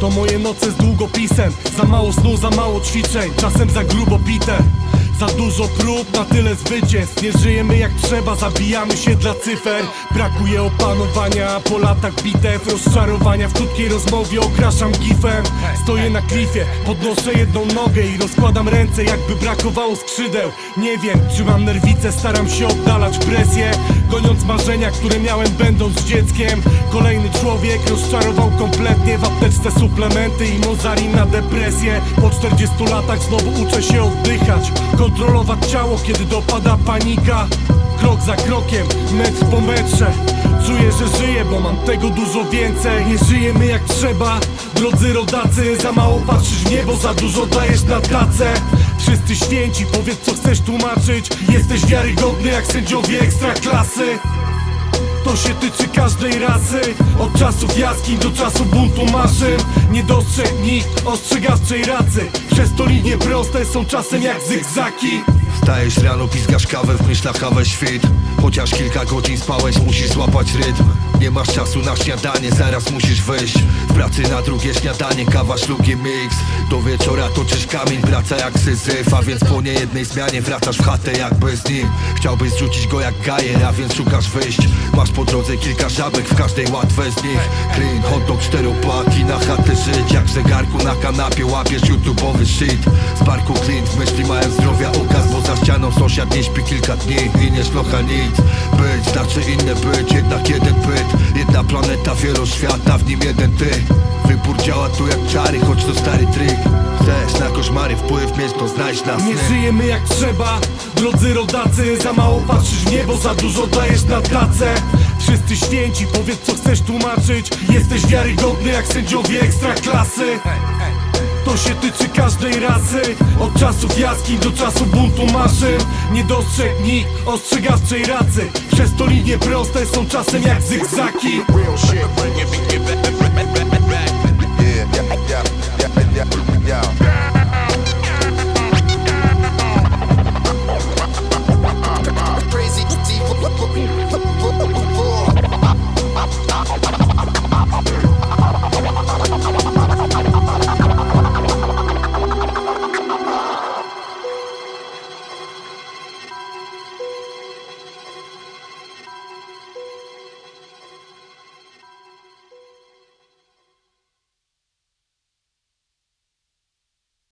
To moje noce z długopisem. Za mało snu, za mało ćwiczeń. Czasem za grubo pite za dużo prób, na tyle zwycięstw. Nie żyjemy jak trzeba, zabijamy się dla cyfer. Brakuje opanowania po latach bitew Rozczarowania. W krótkiej rozmowie okraszam gifem. Stoję na klifie, podnoszę jedną nogę I rozkładam ręce jakby brakowało skrzydeł. Nie wiem, czy mam nerwice, staram się oddalać presję Goniąc marzenia, które miałem będąc dzieckiem. Kolejny człowiek rozczarował kompletnie W apteczce suplementy i mozarin na depresję. Po 40 latach znowu uczę się oddychać Kontrolować ciało, kiedy dopada panika. Krok za krokiem, metr po metrze. Czuję, że żyję, bo mam tego dużo więcej. Nie żyjemy jak trzeba. Drodzy rodacy, za mało patrzysz w niebo Za dużo dajesz na tacę Wszyscy święci, powiedz co chcesz tłumaczyć. Jesteś wiarygodny jak sędziowie ekstraklasy. To się tyczy każdej rasy. Od czasów jaskiń do czasu buntu maszyn Nie dostrzegł nikt ostrzegawczej racy Przez to linie proste są czasem jak zygzaki. Wstajesz rano, pizgasz kawę, w myślach kawę świt. Chociaż kilka godzin spałeś, musisz złapać rytm. Nie masz czasu na śniadanie, zaraz musisz wyjść. W pracy na drugie śniadanie, kawa, szlugi, mix Do wieczora toczysz kamień, praca jak syzyf A więc po niejednej zmianie wracasz w chatę jakby z nim. Chciałbyś zrzucić go jak gajer, a więc szukasz wyjść. Masz po drodze kilka żabek, w każdej łatwe z nich. Clean, hot dog, czteropaki, na chatę żyć. Jak w zegarku na kanapie łapiesz youtube'owy shit Z parku klint, myśli mają zdrowia okaz Bo za ścianą sąsiad nie śpi kilka dni i nie szlocha nic. Być znaczy inne być, jednak jeden byt. Jedna planeta, wieloświata, w nim jeden ty. Wybór działa tu jak czary, choć to stary trik. Chcesz na koszmary wpływ mieć, to znajdź nas Nie żyjemy jak trzeba. Drodzy rodacy, za mało patrzysz w niebo Za dużo dajesz na tacę Wszyscy święci, powiedz co chcesz tłumaczyć. Jesteś wiarygodny jak sędziowie ekstraklasy to się tyczy każdej rasy. Od czasów jaskiń do czasu buntu maszyn Nie dostrzegł nikt ostrzegawczej racy Przez to linie proste są czasem jak zygzaki